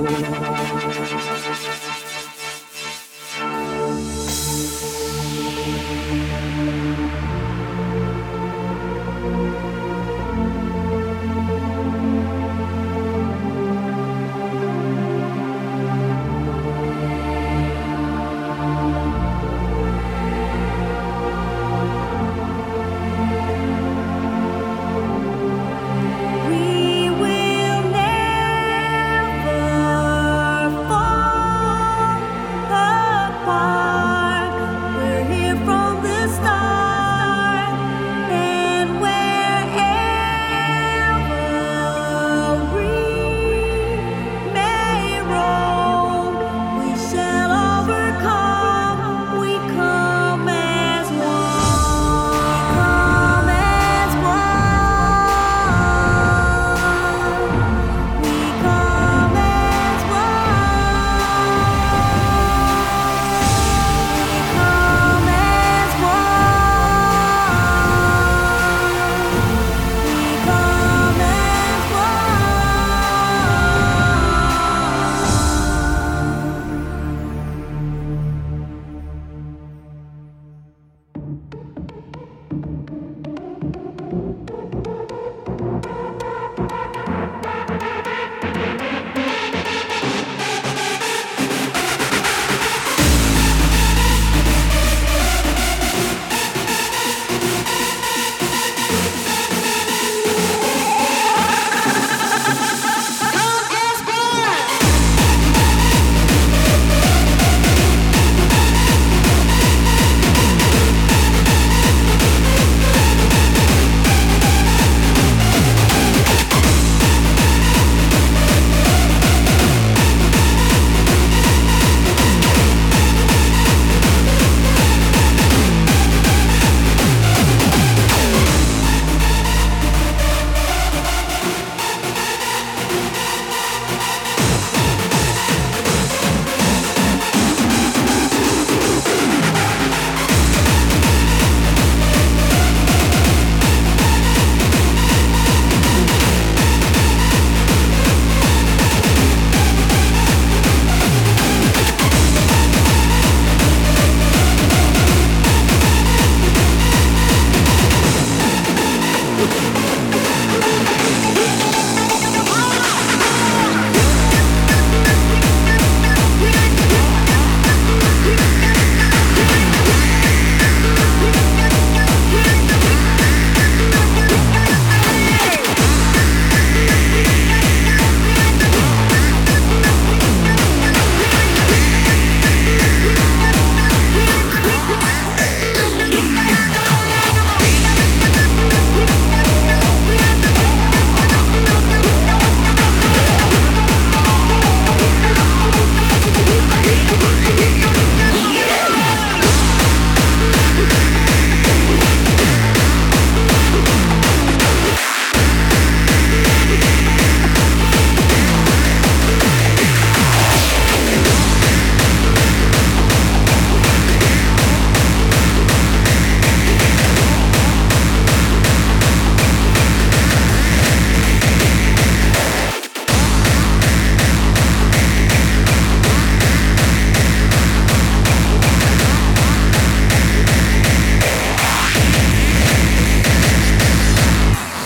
Música